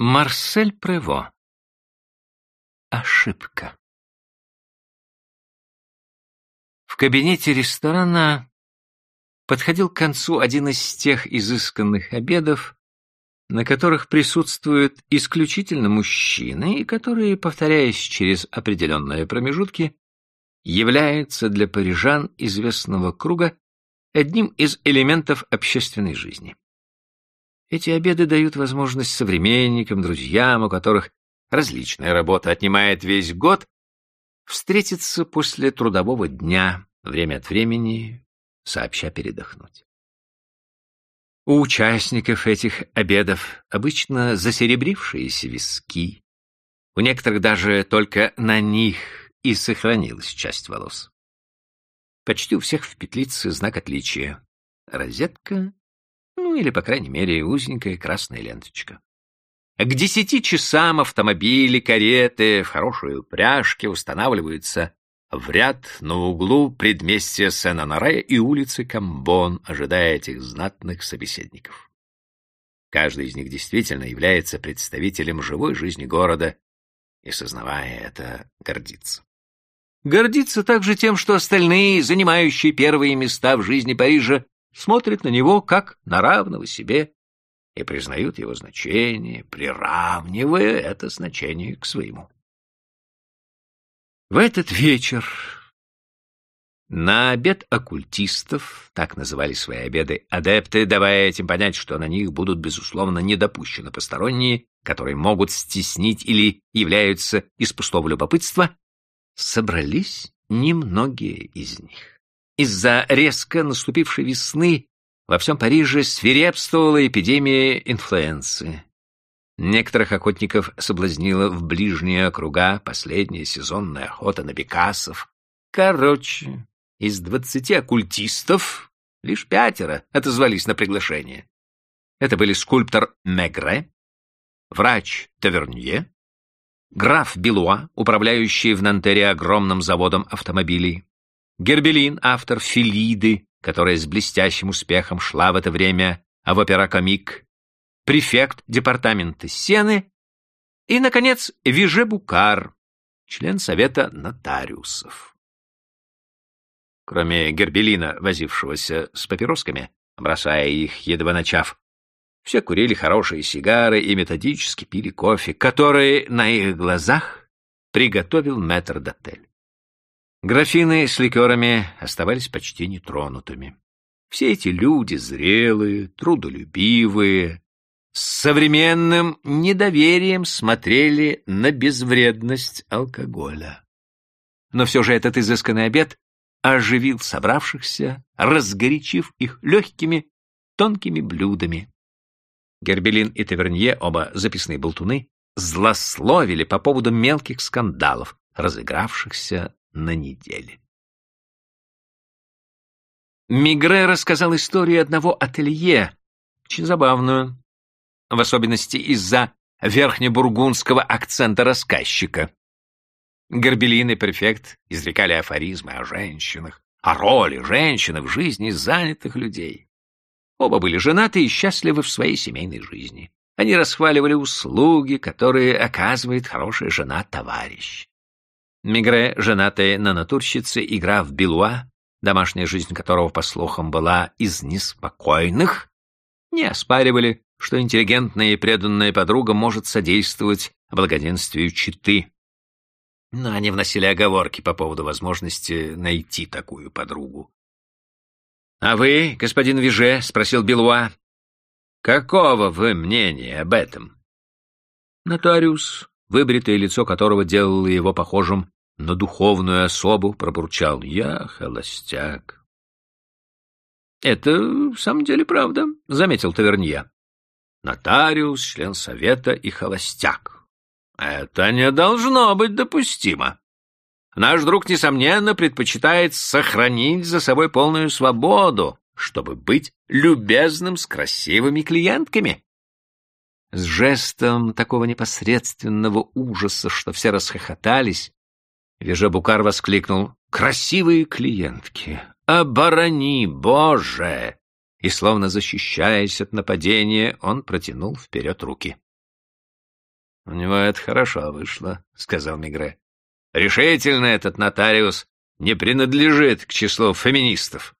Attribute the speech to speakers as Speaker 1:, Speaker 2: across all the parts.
Speaker 1: Марсель Прево. Ошибка. В кабинете ресторана подходил к концу один из тех изысканных обедов, на которых присутствуют исключительно мужчины и которые, повторяясь через определенные промежутки, являются для парижан известного круга одним из элементов общественной жизни. Эти обеды дают возможность современникам, друзьям, у которых различная работа отнимает весь год, встретиться после трудового дня, время от времени, сообща передохнуть. У участников этих обедов обычно засеребрившиеся виски, у некоторых даже только на них и сохранилась часть волос. Почти у всех в петлице знак отличия — розетка ну или, по крайней мере, узенькая красная ленточка. К десяти часам автомобили, кареты в хорошей упряжке устанавливаются в ряд на углу предместья Сен-Анаре и улицы Камбон, ожидая этих знатных собеседников. Каждый из них действительно является представителем живой жизни города и, сознавая это, гордится. Гордится также тем, что остальные, занимающие первые места в жизни Парижа, смотрят на него как на равного себе и признают его значение, приравнивая это значение к своему. В этот вечер на обед оккультистов, так называли свои обеды адепты, давая этим понять, что на них будут, безусловно, недопущены посторонние, которые могут стеснить или являются из пустого любопытства, собрались немногие из них. Из-за резко наступившей весны во всем Париже свирепствовала эпидемия инфлюенции. Некоторых охотников соблазнила в ближние округа последняя сезонная охота на бекасов. Короче, из двадцати оккультистов лишь пятеро отозвались на приглашение. Это были скульптор Мегре, врач Тавернье, граф Белуа, управляющий в Нантере огромным заводом автомобилей, Гербелин, автор «Филиды», которая с блестящим успехом шла в это время в опера-комик, префект департамента Сены и, наконец, Виже Букар, член совета нотариусов. Кроме Гербелина, возившегося с папиросками, бросая их, едва начав, все курили хорошие сигары и методически пили кофе, который на их глазах приготовил мэтр-дотель. Графины с ликерами оставались почти нетронутыми. Все эти люди зрелые, трудолюбивые, с современным недоверием смотрели на безвредность алкоголя. Но все же этот изысканный обед оживил собравшихся, разгорячив их легкими, тонкими блюдами. Гербелин и Тавернье, оба записные болтуны, злословили по поводу мелких скандалов, разыгравшихся на неделе. Мигре рассказал историю одного ателье, очень забавную, в особенности из-за верхнебургундского акцента рассказчика. Горбелин и префект изрекали афоризмы о женщинах, о роли женщины в жизни занятых людей. Оба были женаты и счастливы в своей семейной жизни. Они расхваливали услуги, которые оказывает хорошая жена-товарищ. Мигре, женатая на натурщице, игра в Белуа, домашняя жизнь которого, по слухам, была из неспокойных, не оспаривали, что интеллигентная и преданная подруга может содействовать благоденствию читы. Но они вносили оговорки по поводу возможности найти такую подругу. — А вы, господин Виже, — спросил Белуа, — какого вы мнения об этом? Нотариус выбритое лицо которого делало его похожим на духовную особу, пробурчал «Я холостяк». «Это в самом деле правда», — заметил Тавернье. «Нотариус, член совета и холостяк. Это не должно быть допустимо. Наш друг, несомненно, предпочитает сохранить за собой полную свободу, чтобы быть любезным с красивыми клиентками». С жестом такого непосредственного ужаса, что все расхохотались, Вежебукар воскликнул «Красивые клиентки! Оборони, Боже!» И, словно защищаясь от нападения, он протянул вперед руки. У него это хорошо вышло, — сказал Мигре. Решительно этот нотариус не принадлежит к числу феминистов.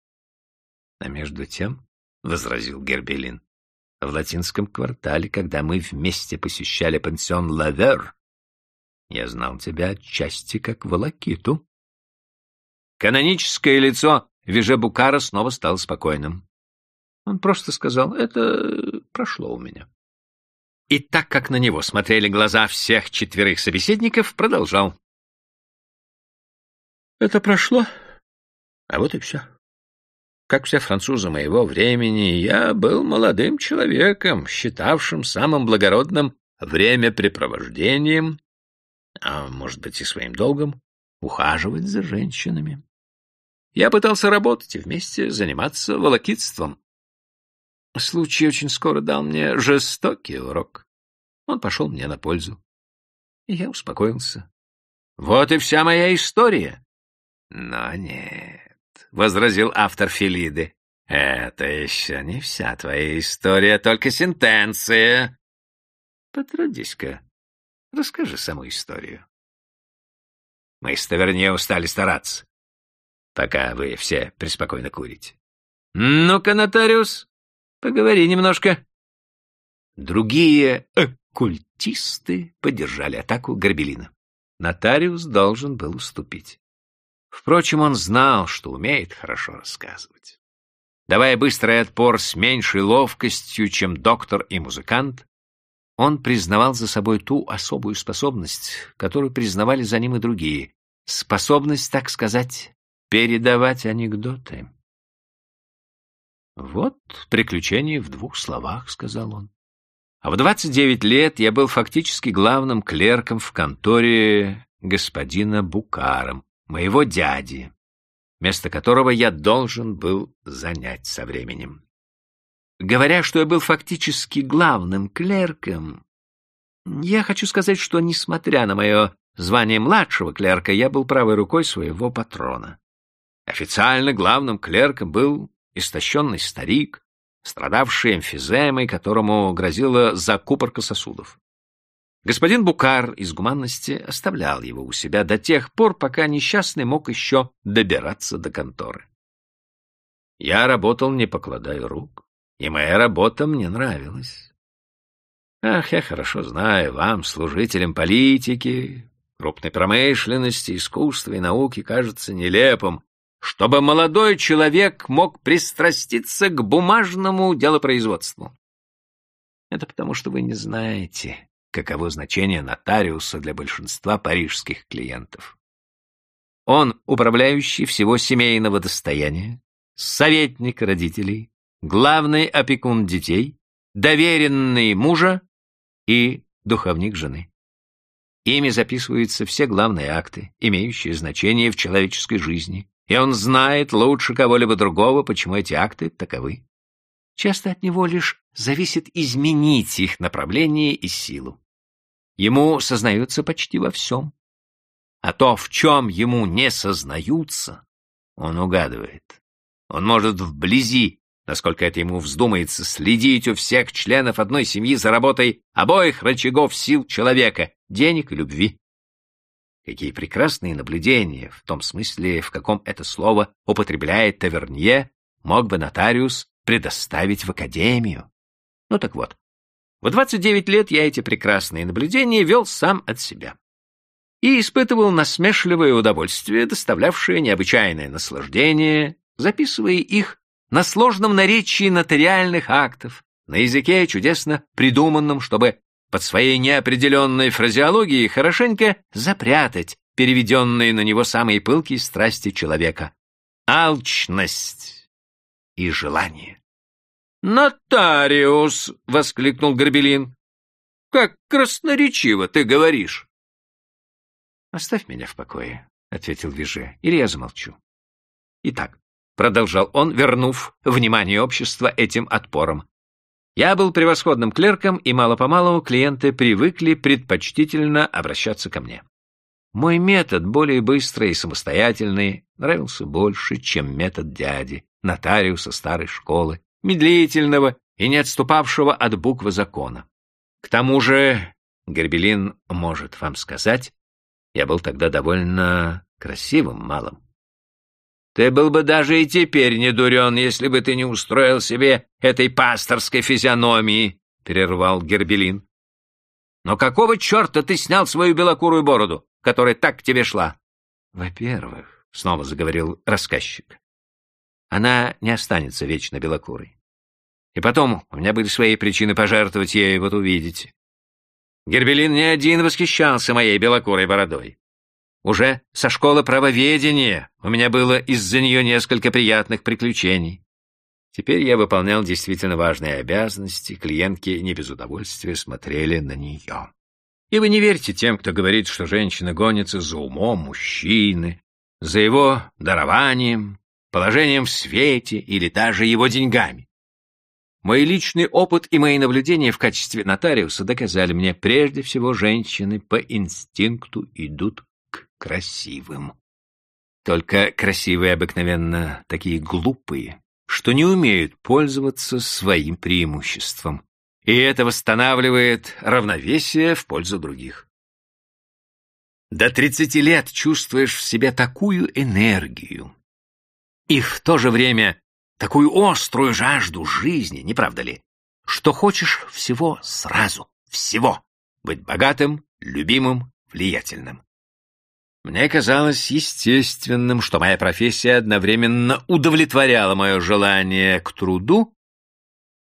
Speaker 1: А между тем, — возразил Гербелин, — в латинском квартале, когда мы вместе посещали пансион Лавер, я знал тебя отчасти как волокиту. Каноническое лицо Виже Букара снова стало спокойным. Он просто сказал, это прошло у меня. И так как на него смотрели глаза всех четверых собеседников, продолжал. Это прошло, а вот и все. Как все французы моего времени, я был молодым человеком, считавшим самым благородным времяпрепровождением, а может быть и своим долгом, ухаживать за женщинами. Я пытался работать и вместе заниматься волокитством. Случай очень скоро дал мне жестокий урок. Он пошел мне на пользу. И я успокоился. Вот и вся моя история. Но нет, — возразил автор Филиды, — это еще не вся твоя история, только сентенция. Потрудись-ка, расскажи саму историю. Мы с Таверне устали стараться, пока вы все преспокойно курите. Ну-ка, нотариус, поговори немножко. Другие оккультисты поддержали атаку Горбелина. Нотариус должен был уступить. Впрочем, он знал, что умеет хорошо рассказывать. Давая быстрый отпор с меньшей ловкостью, чем доктор и музыкант, он признавал за собой ту особую способность, которую признавали за ним и другие. Способность, так сказать, передавать анекдоты. «Вот приключение в двух словах», — сказал он. А в 29 лет я был фактически главным клерком в конторе господина Букаром, моего дяди, место которого я должен был занять со временем. Говоря, что я был фактически главным клерком, я хочу сказать, что, несмотря на мое звание младшего клерка, я был правой рукой своего патрона. Официально главным клерком был истощенный старик, страдавший эмфиземой, которому грозила закупорка сосудов. Господин Букар из гуманности оставлял его у себя до тех пор, пока несчастный мог еще добираться до конторы. Я работал, не покладая рук, и моя работа мне нравилась. Ах, я хорошо знаю, вам, служителям политики, крупной промышленности, искусства и науки, кажется нелепым, чтобы молодой человек мог пристраститься к бумажному делопроизводству. Это потому, что вы не знаете, каково значение нотариуса для большинства парижских клиентов. Он управляющий всего семейного достояния, советник родителей, главный опекун детей, доверенный мужа и духовник жены. Ими записываются все главные акты, имеющие значение в человеческой жизни, и он знает лучше кого-либо другого, почему эти акты таковы. Часто от него лишь зависит изменить их направление и силу. Ему сознаются почти во всем. А то, в чем ему не сознаются, он угадывает. Он может вблизи, насколько это ему вздумается, следить у всех членов одной семьи за работой обоих рычагов сил человека, денег и любви. Какие прекрасные наблюдения, в том смысле, в каком это слово употребляет Тавернье, мог бы нотариус предоставить в академию. Ну так вот, в 29 лет я эти прекрасные наблюдения вел сам от себя и испытывал насмешливое удовольствие, доставлявшее необычайное наслаждение, записывая их на сложном наречии нотариальных актов, на языке чудесно придуманном, чтобы под своей неопределенной фразеологией хорошенько запрятать переведенные на него самые пылкие страсти человека — алчность и желание. «Нотариус!» — воскликнул Горбелин. «Как красноречиво ты говоришь!» «Оставь меня в покое», — ответил Виже, — «или я замолчу». «Итак», — продолжал он, вернув внимание общества этим отпором, я был превосходным клерком, и мало-помалу клиенты привыкли предпочтительно обращаться ко мне. Мой метод, более быстрый и самостоятельный, нравился больше, чем метод дяди, нотариуса старой школы, медлительного и не отступавшего от буквы закона. К тому же Горбелин может вам сказать, я был тогда довольно красивым малым. Ты был бы даже и теперь не дурен, если бы ты не устроил себе этой пасторской физиономии, — прервал Гербелин. Но какого черта ты снял свою белокурую бороду, которая так к тебе шла? Во-первых, — снова заговорил рассказчик, — она не останется вечно белокурой. И потом, у меня были свои причины пожертвовать ею, вот увидите. Гербелин не один восхищался моей белокурой бородой. Уже со школы правоведения у меня было из-за нее несколько приятных приключений. Теперь я выполнял действительно важные обязанности, клиентки не без удовольствия смотрели на нее. И вы не верьте тем, кто говорит, что женщина гонится за умом мужчины, за его дарованием, положением в свете или даже его деньгами. Мой личный опыт и мои наблюдения в качестве нотариуса доказали мне, прежде всего, женщины по инстинкту идут красивым. Только красивые обыкновенно такие глупые, что не умеют пользоваться своим преимуществом. И это восстанавливает равновесие в пользу других. До тридцати лет чувствуешь в себе такую энергию и в то же время такую острую жажду жизни, не правда ли? Что хочешь всего сразу, всего. Быть богатым, любимым, влиятельным. Мне казалось естественным, что моя профессия одновременно удовлетворяла мое желание к труду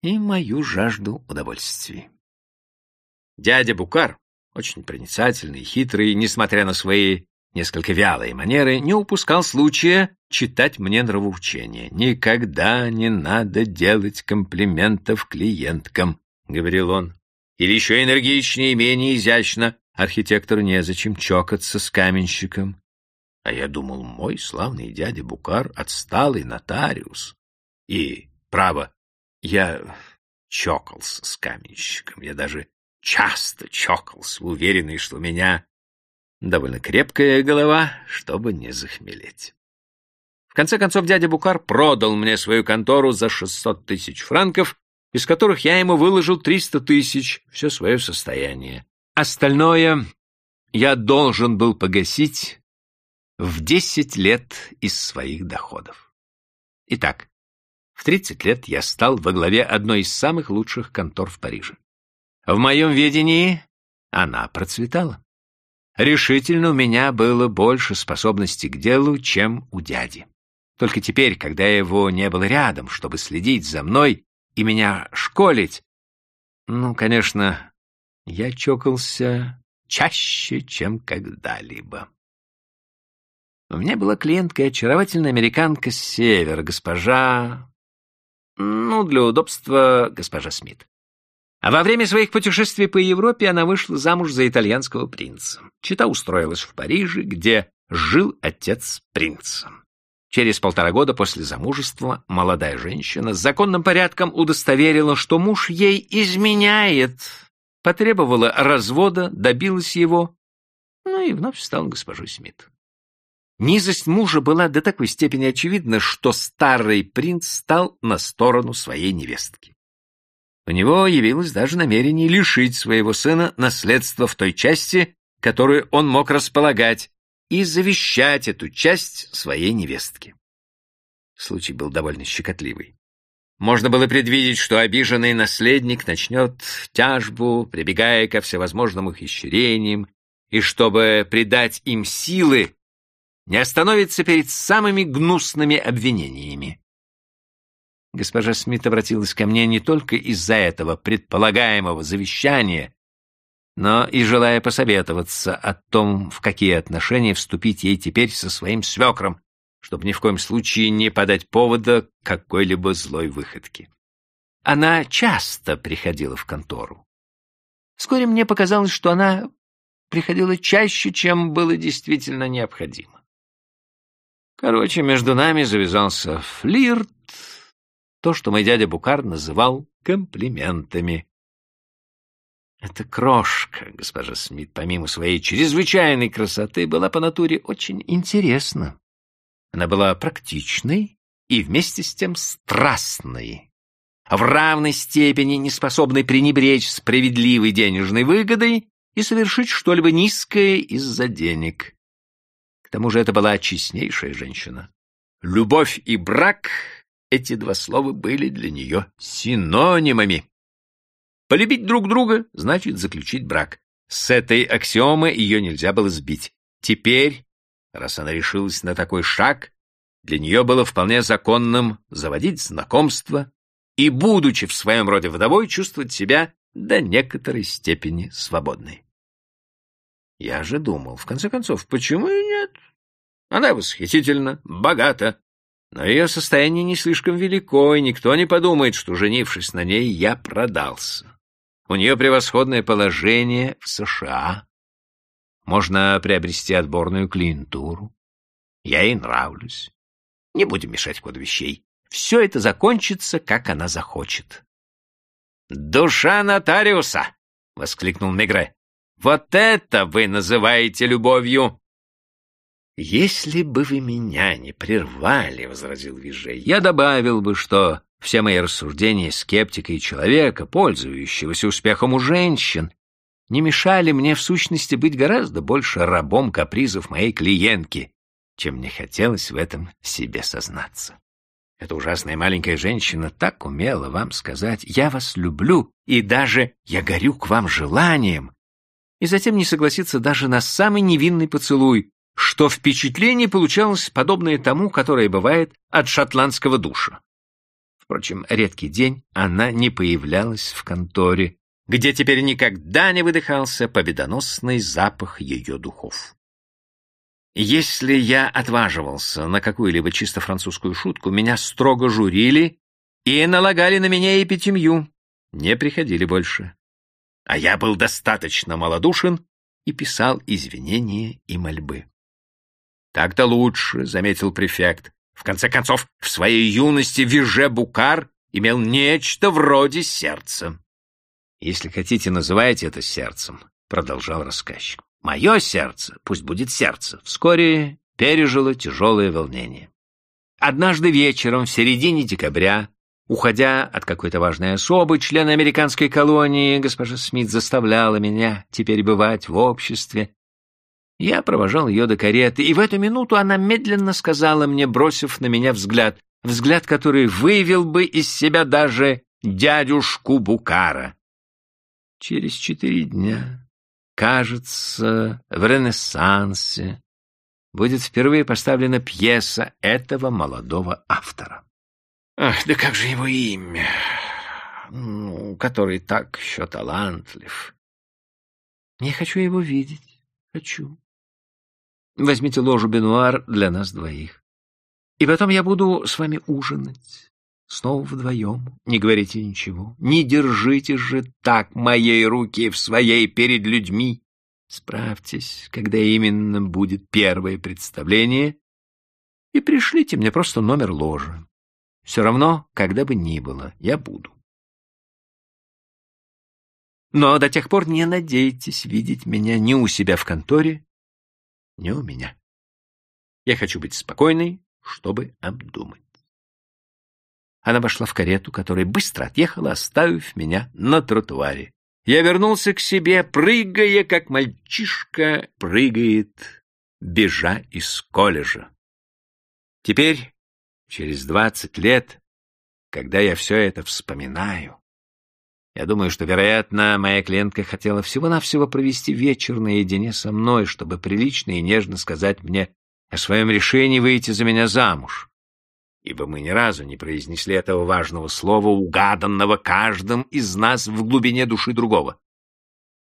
Speaker 1: и мою жажду удовольствий. Дядя Букар, очень проницательный хитрый, несмотря на свои несколько вялые манеры, не упускал случая читать мне нравоучения. «Никогда не надо делать комплиментов клиенткам», — говорил он. «Или еще энергичнее и менее изящно. Архитектору незачем чокаться с каменщиком». А я думал, мой славный дядя Букар — отсталый нотариус. И, право, я чокался с каменщиком. Я даже часто чокался, уверенный, что у меня довольно крепкая голова, чтобы не захмелеть. В конце концов, дядя Букар продал мне свою контору за 600 тысяч франков, из которых я ему выложил 300 тысяч, все свое состояние. Остальное я должен был погасить в 10 лет из своих доходов. Итак, в 30 лет я стал во главе одной из самых лучших контор в Париже. В моем ведении она процветала. Решительно у меня было больше способностей к делу, чем у дяди. Только теперь, когда его не было рядом, чтобы следить за мной и меня школить, ну, конечно, я чокался чаще, чем когда-либо. У меня была клиентка очаровательная американка с севера, госпожа... Ну, для удобства, госпожа Смит. А во время своих путешествий по Европе она вышла замуж за итальянского принца. Чита устроилась в Париже, где жил отец принца. Через полтора года после замужества молодая женщина с законным порядком удостоверила, что муж ей изменяет, потребовала развода, добилась его, ну и вновь стала госпожой Смит. Низость мужа была до такой степени очевидна, что старый принц стал на сторону своей невестки. У него явилось даже намерение лишить своего сына наследства в той части, которую он мог располагать, и завещать эту часть своей невестке. Случай был довольно щекотливый. Можно было предвидеть, что обиженный наследник начнет тяжбу, прибегая ко всевозможным ухищрениям, и чтобы придать им силы, не остановится перед самыми гнусными обвинениями. Госпожа Смит обратилась ко мне не только из-за этого предполагаемого завещания, но и желая посоветоваться о том, в какие отношения вступить ей теперь со своим свекром, чтобы ни в коем случае не подать повода какой-либо злой выходки. Она часто приходила в контору. Вскоре мне показалось, что она приходила чаще, чем было действительно необходимо. Короче, между нами завязался флирт, то, что мой дядя Букар называл комплиментами. Эта крошка, госпожа Смит, помимо своей чрезвычайной красоты, была по натуре очень интересна. Она была практичной и вместе с тем страстной, а в равной степени неспособной пренебречь справедливой денежной выгодой и совершить что-либо низкое из-за денег. К тому же это была честнейшая женщина. Любовь и брак — эти два слова были для нее синонимами. Полюбить друг друга — значит заключить брак. С этой аксиомы ее нельзя было сбить. Теперь, раз она решилась на такой шаг, для нее было вполне законным заводить знакомства и, будучи в своем роде вдовой, чувствовать себя до некоторой степени свободной. Я же думал, в конце концов, почему и нет? Она восхитительна, богата, но ее состояние не слишком велико, и никто не подумает, что, женившись на ней, я продался. У нее превосходное положение в США. Можно приобрести отборную клиентуру. Я ей нравлюсь. Не будем мешать ходу вещей. Все это закончится, как она захочет. «Душа нотариуса!» — воскликнул Мегре. «Вот это вы называете любовью!» «Если бы вы меня не прервали, — возразил Вижей, — я добавил бы, что все мои рассуждения скептика и человека, пользующегося успехом у женщин, не мешали мне в сущности быть гораздо больше рабом капризов моей клиентки, чем мне хотелось в этом себе сознаться. Эта ужасная маленькая женщина так умела вам сказать «я вас люблю» и даже «я горю к вам желанием», и затем не согласиться даже на самый невинный поцелуй, что впечатление получалось подобное тому, которое бывает от шотландского душа. Впрочем, редкий день она не появлялась в конторе, где теперь никогда не выдыхался победоносный запах ее духов. Если я отваживался на какую-либо чисто французскую шутку, меня строго журили и налагали на меня эпитемью, не приходили больше. А я был достаточно малодушен и писал извинения и мольбы. «Так-то лучше», — заметил префект. В конце концов, в своей юности Виже Букар имел нечто вроде сердца. «Если хотите, называйте это сердцем», — продолжал рассказчик. «Мое сердце, пусть будет сердце, вскоре пережило тяжелое волнение. Однажды вечером, в середине декабря, уходя от какой-то важной особы, члена американской колонии, госпожа Смит заставляла меня теперь бывать в обществе я провожал ее до кареты, и в эту минуту она медленно сказала мне, бросив на меня взгляд, взгляд, который вывел бы из себя даже дядюшку Букара. Через четыре дня, кажется, в Ренессансе будет впервые поставлена пьеса этого молодого автора. Ах, да как же его имя, ну, который так еще талантлив. Я хочу его видеть, хочу. Возьмите ложу бенуар для нас двоих. И потом я буду с вами ужинать. Снова вдвоем. Не говорите ничего. Не держите же так моей руки в своей перед людьми. Справьтесь, когда именно будет первое представление, и пришлите мне просто номер ложи. Все равно, когда бы ни было, я буду. Но до тех пор не надейтесь видеть меня ни у себя в конторе, не у меня. Я хочу быть спокойной, чтобы обдумать. Она вошла в карету, которая быстро отъехала, оставив меня на тротуаре. Я вернулся к себе, прыгая, как мальчишка прыгает, бежа из колледжа. Теперь, через двадцать лет, когда я все это вспоминаю, я думаю, что, вероятно, моя клиентка хотела всего-навсего провести вечер наедине со мной, чтобы прилично и нежно сказать мне о своем решении выйти за меня замуж. Ибо мы ни разу не произнесли этого важного слова, угаданного каждым из нас в глубине души другого.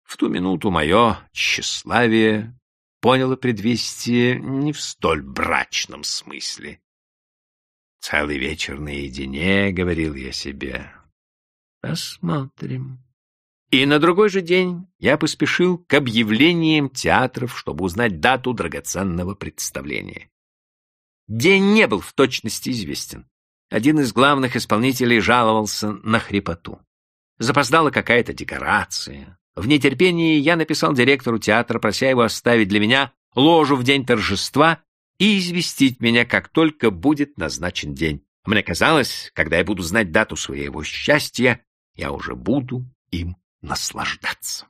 Speaker 1: В ту минуту мое тщеславие поняло предвестие не в столь брачном смысле. Целый вечер наедине, — говорил я себе, Посмотрим. И на другой же день я поспешил к объявлениям театров, чтобы узнать дату драгоценного представления. День не был в точности известен. Один из главных исполнителей жаловался на хрипоту. Запоздала какая-то декорация. В нетерпении я написал директору театра, прося его оставить для меня ложу в день торжества и известить меня, как только будет назначен день. Мне казалось, когда я буду знать дату своего счастья, я уже буду им наслаждаться.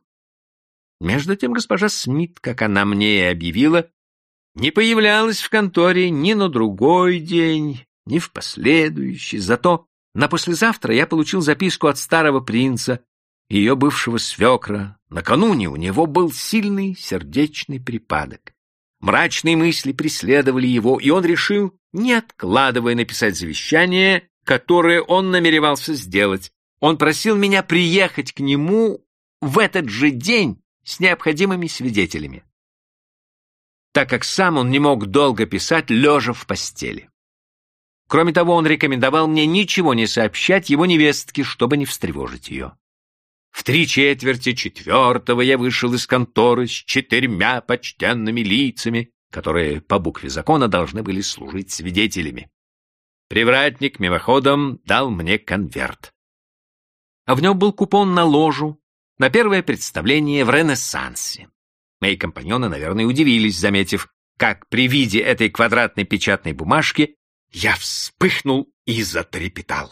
Speaker 1: Между тем госпожа Смит, как она мне и объявила, не появлялась в конторе ни на другой день, ни в последующий. Зато на послезавтра я получил записку от старого принца, ее бывшего свекра. Накануне у него был сильный сердечный припадок. Мрачные мысли преследовали его, и он решил, не откладывая, написать завещание, которое он намеревался сделать. Он просил меня приехать к нему в этот же день с необходимыми свидетелями, так как сам он не мог долго писать, лежа в постели. Кроме того, он рекомендовал мне ничего не сообщать его невестке, чтобы не встревожить ее. В три четверти четвертого я вышел из конторы с четырьмя почтенными лицами, которые по букве закона должны были служить свидетелями. Привратник мимоходом дал мне конверт. А в нем был купон на ложу на первое представление в Ренессансе. Мои компаньоны, наверное, удивились, заметив, как при виде этой квадратной печатной бумажки я вспыхнул и затрепетал.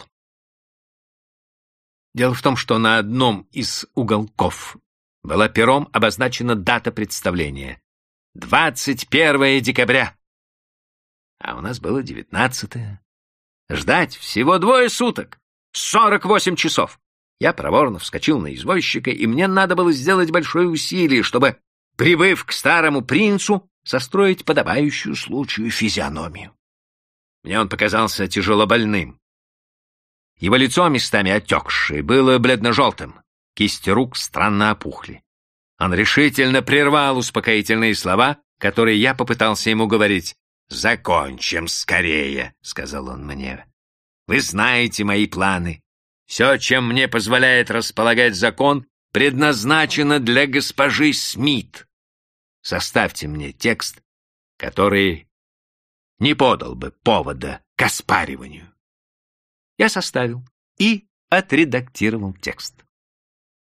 Speaker 1: Дело в том, что на одном из уголков была пером обозначена дата представления — 21 декабря. А у нас было 19 Ждать всего двое суток, 48 часов. Я проворно вскочил на извозчика, и мне надо было сделать большое усилие, чтобы, прибыв к старому принцу, состроить подобающую случаю физиономию. Мне он показался тяжело больным. Его лицо, местами отекшее, было бледно-желтым, кисти рук странно опухли. Он решительно прервал успокоительные слова, которые я попытался ему говорить. «Закончим скорее», — сказал он мне. «Вы знаете мои планы. Все, чем мне позволяет располагать закон, предназначено для госпожи Смит. Составьте мне текст, который не подал бы повода к оспариванию. Я составил и отредактировал текст.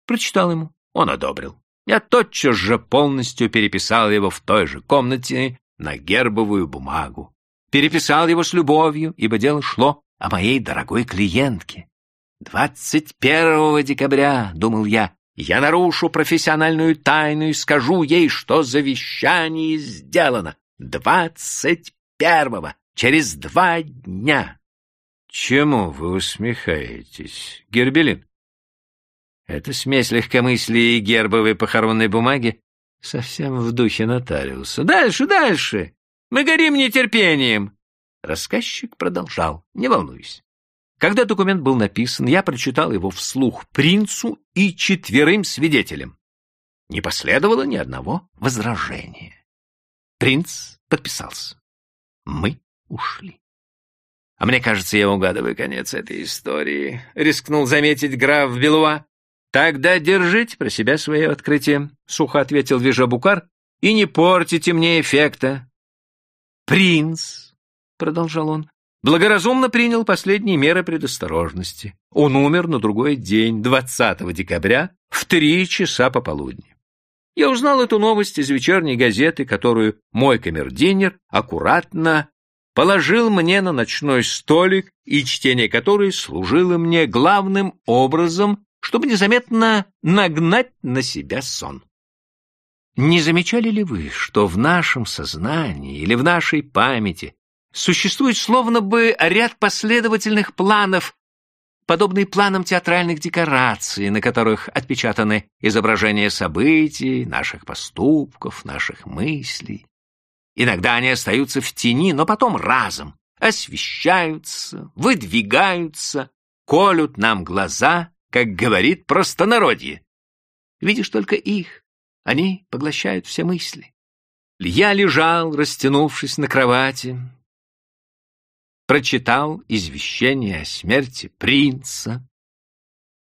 Speaker 1: Прочитал ему, он одобрил. Я тотчас же полностью переписал его в той же комнате на гербовую бумагу. Переписал его с любовью, ибо дело шло о моей дорогой клиентке. «Двадцать первого декабря, — думал я, — я нарушу профессиональную тайну и скажу ей, что завещание сделано. Двадцать первого, через два дня!» «Чему вы усмехаетесь, Гербелин?» Эта смесь легкомыслия и гербовой похоронной бумаги совсем в духе нотариуса. «Дальше, дальше! Мы горим нетерпением!» Рассказчик продолжал, не волнуйся. Когда документ был написан, я прочитал его вслух принцу и четверым свидетелям. Не последовало ни одного возражения. Принц подписался. Мы ушли. А мне кажется, я угадываю конец этой истории, — рискнул заметить граф Белуа. Тогда держите про себя свое открытие, — сухо ответил Вижабукар, — и не портите мне эффекта. Принц, — продолжал он, благоразумно принял последние меры предосторожности. Он умер на другой день, 20 декабря, в три часа пополудни. Я узнал эту новость из вечерней газеты, которую мой камердинер аккуратно положил мне на ночной столик, и чтение которой служило мне главным образом, чтобы незаметно нагнать на себя сон. Не замечали ли вы, что в нашем сознании или в нашей памяти Существует словно бы ряд последовательных планов, подобный планам театральных декораций, на которых отпечатаны изображения событий, наших поступков, наших мыслей. Иногда они остаются в тени, но потом разом освещаются, выдвигаются, колют нам глаза, как говорит простонародье. Видишь только их, они поглощают все мысли. Я лежал, растянувшись на кровати, прочитал извещение о смерти принца.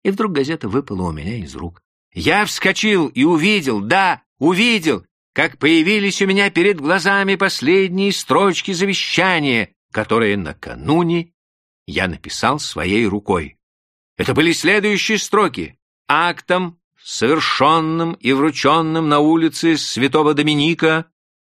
Speaker 1: И вдруг газета выпала у меня из рук. Я вскочил и увидел, да, увидел, как появились у меня перед глазами последние строчки завещания, которые накануне я написал своей рукой. Это были следующие строки. Актом, совершенным и врученным на улице Святого Доминика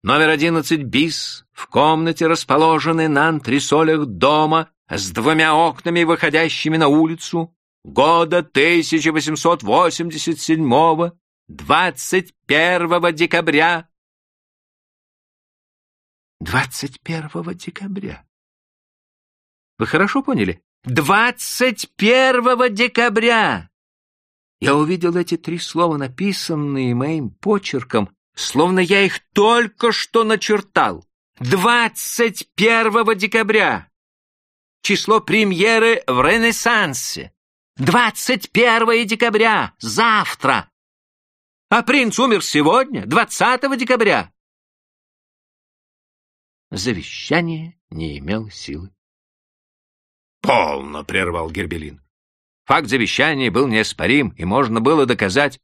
Speaker 1: Номер 11 БИС в комнате, расположенной на антресолях дома с двумя окнами, выходящими на улицу, года 1887 21 декабря. 21 декабря. Вы хорошо поняли? 21 декабря! Я увидел эти три слова, написанные моим почерком, словно я их только что начертал. 21 декабря! Число премьеры в Ренессансе. 21 декабря! Завтра! А принц умер сегодня, 20 декабря. Завещание не имело силы. «Полно!» — прервал Гербелин. Факт завещания был неоспорим, и можно было доказать.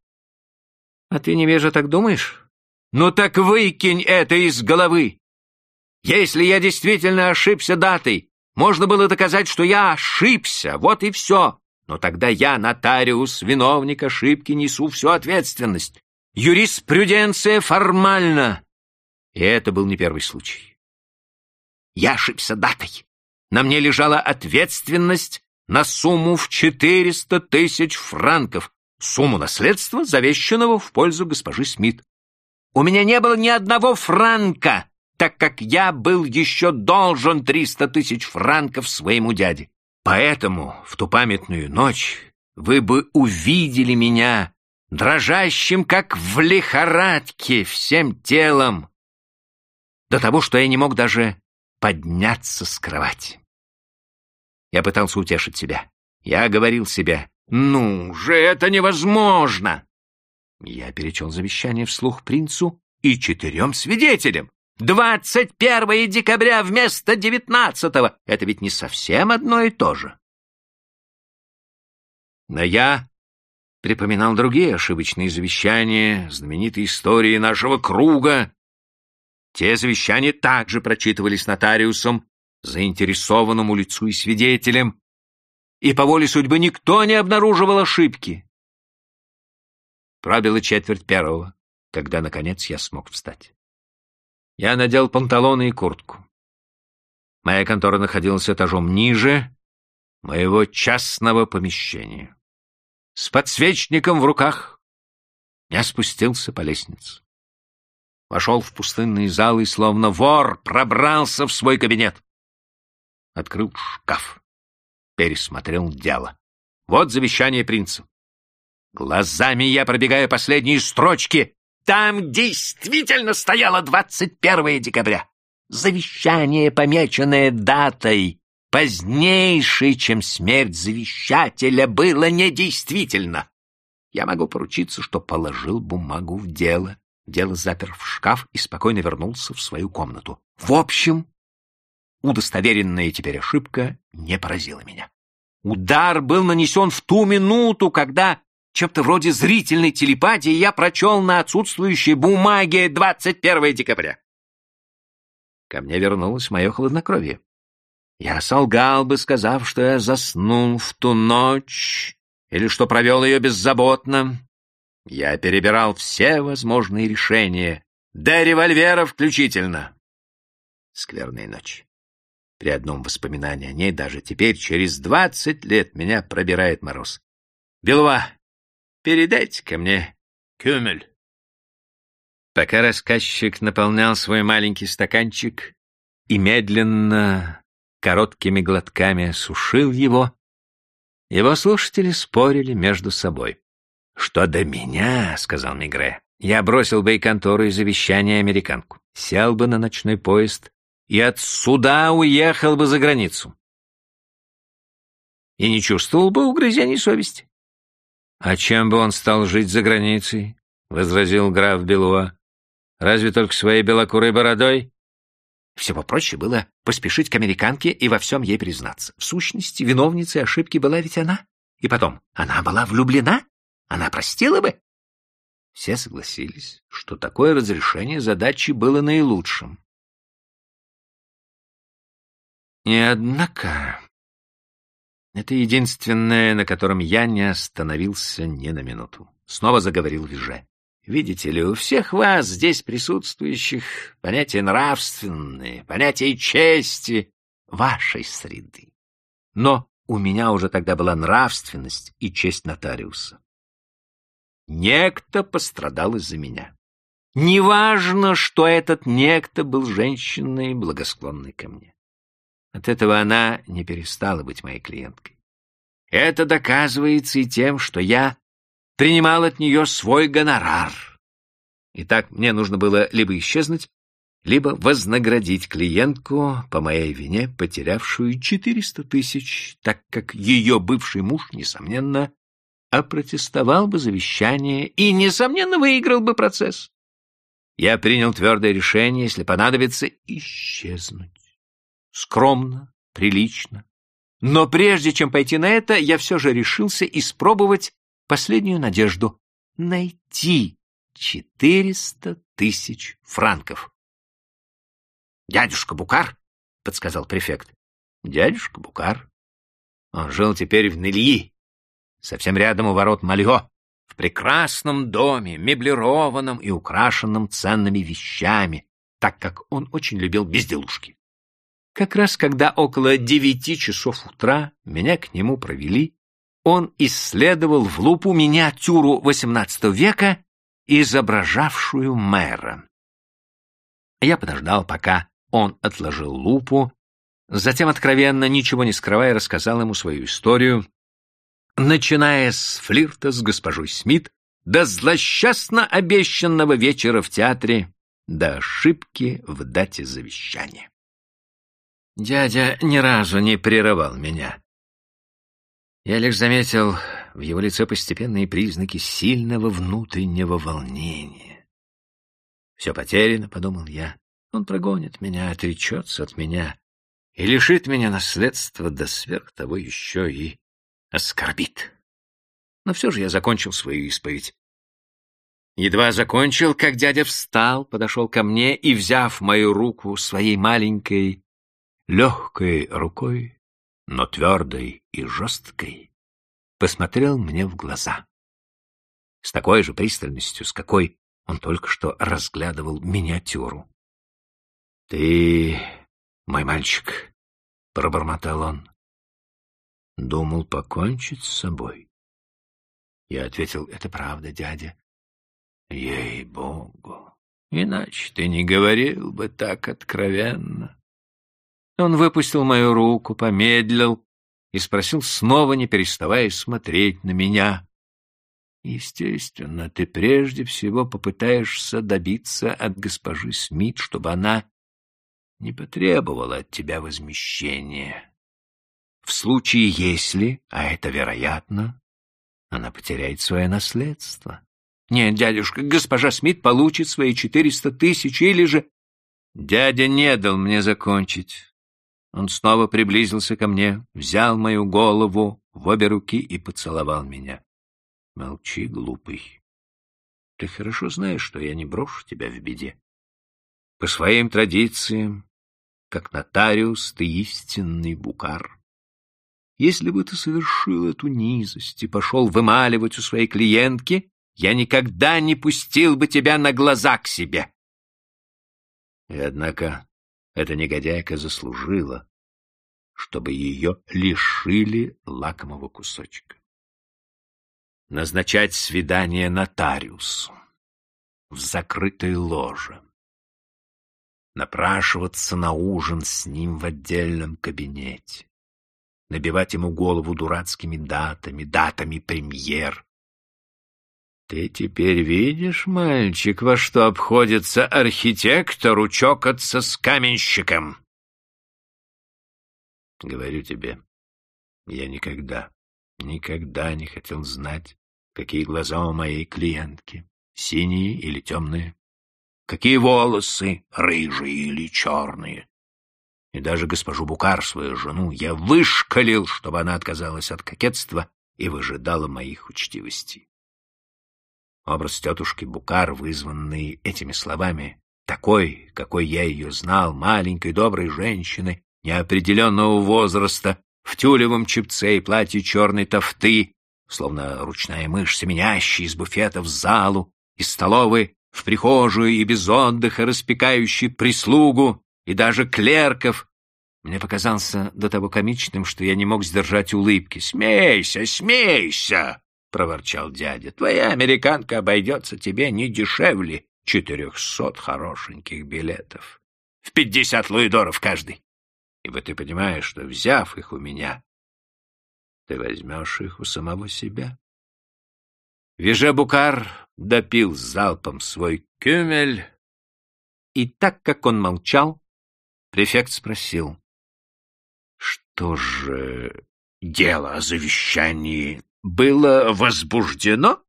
Speaker 1: А ты, невежа, так думаешь? Ну так выкинь это из головы! Если я действительно ошибся датой, можно было доказать, что я ошибся, вот и все. Но тогда я, нотариус, виновник ошибки, несу всю ответственность. Юриспруденция формальна. И это был не первый случай. Я ошибся датой. На мне лежала ответственность на сумму в 400 тысяч франков, сумму наследства, завещанного в пользу госпожи Смит. У меня не было ни одного франка, так как я был еще должен 300 тысяч франков своему дяде. Поэтому в ту памятную ночь вы бы увидели меня дрожащим, как в лихорадке, всем телом, до того, что я не мог даже подняться с кровати. Я пытался утешить себя. Я говорил себе, «Ну же, это невозможно!» Я перечел завещание вслух принцу и четырем свидетелям. «Двадцать первое декабря вместо девятнадцатого! Это ведь не совсем одно и то же!» Но я припоминал другие ошибочные завещания, знаменитые истории нашего круга. Те завещания также прочитывались нотариусом, заинтересованному лицу и свидетелям, и по воле судьбы никто не обнаруживал ошибки. Пробило четверть первого, когда, наконец, я смог встать. Я надел панталоны и куртку. Моя контора находилась этажом ниже моего частного помещения. С подсвечником в руках я спустился по лестнице. Вошел в пустынный зал и, словно вор, пробрался в свой кабинет открыл шкаф, пересмотрел дело. Вот завещание принца. Глазами я пробегаю последние строчки. Там действительно стояло 21 декабря. Завещание, помеченное датой, позднейшей, чем смерть завещателя, было недействительно. Я могу поручиться, что положил бумагу в дело, дело запер в шкаф и спокойно вернулся в свою комнату. В общем, удостоверенная теперь ошибка не поразила меня. Удар был нанесен в ту минуту, когда чем-то вроде зрительной телепатии я прочел на отсутствующей бумаге 21 декабря. Ко мне вернулось мое хладнокровие. Я солгал бы, сказав, что я заснул в ту ночь или что провел ее беззаботно. Я перебирал все возможные решения, до револьвера включительно. Скверная ночь. При одном воспоминании о ней даже теперь, через двадцать лет, меня пробирает мороз. Белова, передайте ко мне кюмель. Пока рассказчик наполнял свой маленький стаканчик и медленно, короткими глотками сушил его, его слушатели спорили между собой. «Что до меня, — сказал Мигре, — я бросил бы и контору и завещание американку, сел бы на ночной поезд и от суда уехал бы за границу. И не чувствовал бы угрызений совести. — А чем бы он стал жить за границей? — возразил граф Белуа. — Разве только своей белокурой бородой? Всего проще было поспешить к американке и во всем ей признаться. В сущности, виновницей ошибки была ведь она. И потом, она была влюблена? Она простила бы? Все согласились, что такое разрешение задачи было наилучшим. И однако... Это единственное, на котором я не остановился ни на минуту. Снова заговорил Виже. Видите ли, у всех вас, здесь присутствующих, понятия нравственные, понятия чести вашей среды. Но у меня уже тогда была нравственность и честь нотариуса. некто пострадал из-за меня. Неважно, что этот некто был женщиной, благосклонной ко мне. От этого она не перестала быть моей клиенткой. Это доказывается и тем, что я принимал от нее свой гонорар. Итак, мне нужно было либо исчезнуть, либо вознаградить клиентку по моей вине, потерявшую 400 тысяч, так как ее бывший муж, несомненно, опротестовал бы завещание и, несомненно, выиграл бы процесс я принял твердое решение, если понадобится, исчезнуть. Скромно, прилично. Но прежде чем пойти на это, я все же решился испробовать последнюю надежду — найти четыреста тысяч франков. «Дядюшка Букар?» — подсказал префект. «Дядюшка Букар. Он жил теперь в Нельи, совсем рядом у ворот Мальо в прекрасном доме, меблированном и украшенном ценными вещами, так как он очень любил безделушки. Как раз когда около девяти часов утра меня к нему провели, он исследовал в лупу миниатюру XVIII века, изображавшую мэра. Я подождал, пока он отложил лупу, затем, откровенно, ничего не скрывая, рассказал ему свою историю, начиная с флирта с госпожой Смит до злосчастно обещанного вечера в театре, до ошибки в дате завещания. Дядя ни разу не прерывал меня. Я лишь заметил в его лице постепенные признаки сильного внутреннего волнения. «Все потеряно», — подумал я. «Он прогонит меня, отречется от меня и лишит меня наследства, да сверх того еще и оскорбит. Но все же я закончил свою исповедь. Едва закончил, как дядя встал, подошел ко мне и, взяв мою руку своей маленькой, легкой рукой, но твердой и жесткой, посмотрел мне в глаза. С такой же пристальностью, с какой он только что разглядывал миниатюру. — Ты, мой мальчик, — пробормотал он, Думал покончить с собой. Я ответил, это правда, дядя. Ей-богу, иначе ты не говорил бы так откровенно. Он выпустил мою руку, помедлил и спросил снова, не переставая смотреть на меня. Естественно, ты прежде всего попытаешься добиться от госпожи Смит, чтобы она не потребовала от тебя возмещения. В случае, если, а это вероятно, она потеряет свое наследство. Нет, дядюшка, госпожа Смит получит свои четыреста тысяч или же... Дядя не дал мне закончить. Он снова приблизился ко мне, взял мою голову в обе руки и поцеловал меня. Молчи, глупый. Ты хорошо знаешь, что я не брошу тебя в беде. По своим традициям, как нотариус, ты истинный букар. Если бы ты совершил эту низость и пошел вымаливать у своей клиентки, я никогда не пустил бы тебя на глаза к себе. И однако эта негодяйка заслужила, чтобы ее лишили лакомого кусочка. Назначать свидание нотариусу в закрытой ложе, напрашиваться на ужин с ним в отдельном кабинете, набивать ему голову дурацкими датами, датами премьер. Ты теперь видишь, мальчик, во что обходится архитектору чокаться с каменщиком? Говорю тебе, я никогда, никогда не хотел знать, какие глаза у моей клиентки, синие или темные, какие волосы, рыжие или черные, и даже госпожу Букар, свою жену, я вышкалил, чтобы она отказалась от кокетства и выжидала моих учтивостей. Образ тетушки Букар, вызванный этими словами, такой, какой я ее знал, маленькой доброй женщины неопределенного возраста, в тюлевом чепце и платье черной тофты, словно ручная мышь, семенящая из буфета в залу, из столовой в прихожую и без отдыха распекающий прислугу, и даже клерков, мне показался до того комичным, что я не мог сдержать улыбки. «Смейся, смейся!»
Speaker 2: — проворчал дядя. — Твоя американка обойдется тебе не дешевле четырехсот хорошеньких билетов. В пятьдесят луидоров каждый. Ибо ты понимаешь, что, взяв их у меня, ты возьмешь их у самого себя. Вижебукар допил залпом свой кюмель, и так как он молчал, префект спросил. — Что же дело о завещании было возбуждено?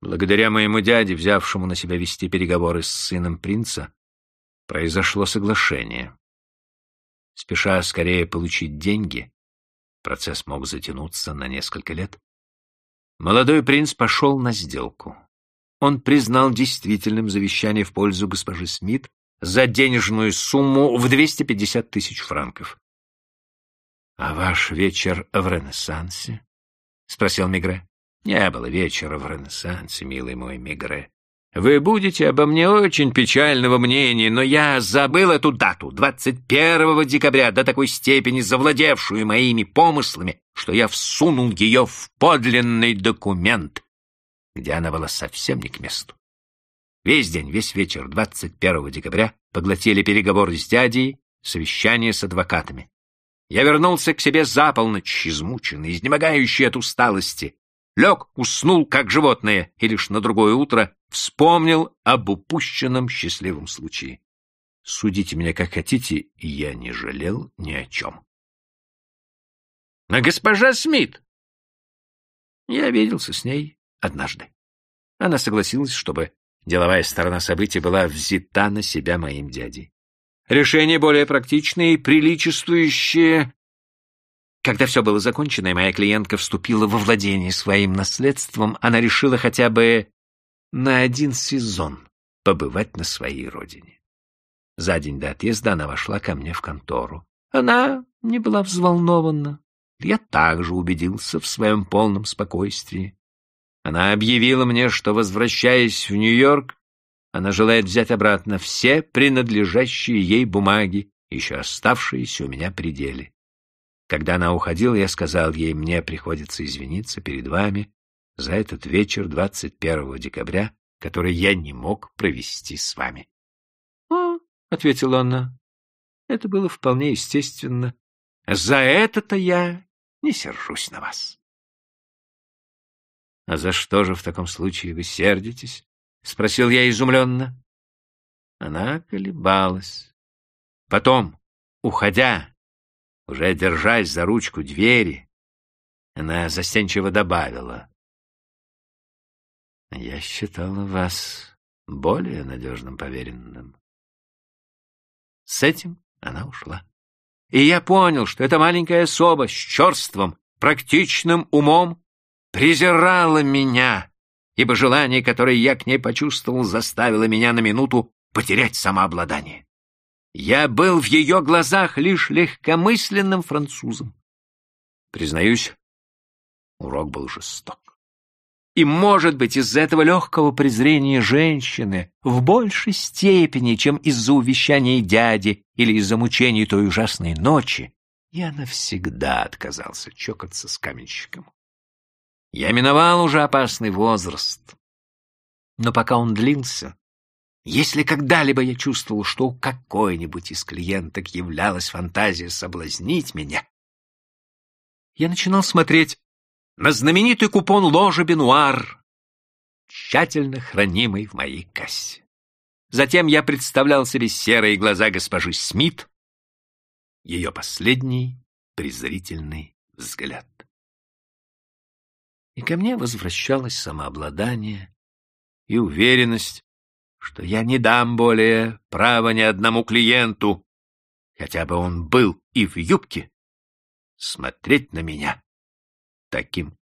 Speaker 2: Благодаря моему дяде, взявшему на себя вести переговоры с сыном принца, произошло соглашение. Спеша скорее получить деньги, процесс мог затянуться на несколько лет, молодой принц пошел на сделку. Он признал действительным завещание в пользу госпожи Смит за денежную сумму в 250 тысяч франков. — А ваш вечер в Ренессансе? — спросил Мигре. — Не было вечера в Ренессансе, милый мой Мигре. Вы будете обо мне очень печального мнения, но я забыл эту дату, 21 декабря, до такой степени завладевшую моими помыслами, что я всунул ее в подлинный документ, где она была совсем не к месту. Весь день, весь вечер 21 декабря поглотили переговоры с дядей, совещание с адвокатами. Я вернулся к себе за полночь, измученный, изнемогающий от усталости. Лег, уснул, как животное, и лишь на другое утро вспомнил об упущенном счастливом случае. Судите меня как хотите, я не жалел ни о чем. А госпожа Смит? Я виделся с ней однажды. Она согласилась, чтобы деловая сторона событий была взята на себя моим дядей. Решение более практичное и приличествующее. Когда все было закончено, и моя клиентка вступила во владение своим наследством, она решила хотя бы на один сезон побывать на своей родине. За день до отъезда она вошла ко мне в контору. Она не была взволнована. Я также убедился в своем полном спокойствии. Она объявила мне, что, возвращаясь в Нью-Йорк, она желает взять обратно все принадлежащие ей бумаги, еще оставшиеся у меня пределе. Когда она уходила, я сказал ей, мне приходится извиниться перед вами за этот вечер 21 декабря, который я не мог провести с вами. — О, — ответила она, — это было вполне естественно. За это-то я не сержусь на вас. — А за что же в таком случае вы сердитесь? — спросил я изумленно. Она колебалась. Потом, уходя, уже держась за ручку двери, она застенчиво добавила. Я считала вас более надежным поверенным. С этим она ушла. И я понял, что эта маленькая особа с черством, практичным умом презирала меня, ибо желание, которое я к ней почувствовал, заставило меня на минуту потерять самообладание. Я был в ее глазах лишь легкомысленным французом. Признаюсь, урок был жесток. И, может быть, из-за этого легкого презрения женщины в большей степени, чем из-за увещаний дяди или из-за мучений той ужасной ночи, я навсегда отказался чокаться с каменщиком. Я миновал уже опасный возраст. Но пока он длился, если когда-либо я чувствовал, что у какой-нибудь из клиенток являлась фантазия соблазнить меня, я начинал смотреть на знаменитый купон ложа Бенуар, тщательно хранимый в моей кассе. Затем я представлял себе серые глаза госпожи Смит, ее последний презрительный взгляд. И ко мне возвращалось самообладание и уверенность, что я не дам более права ни одному клиенту, хотя бы он был и в юбке, смотреть на меня таким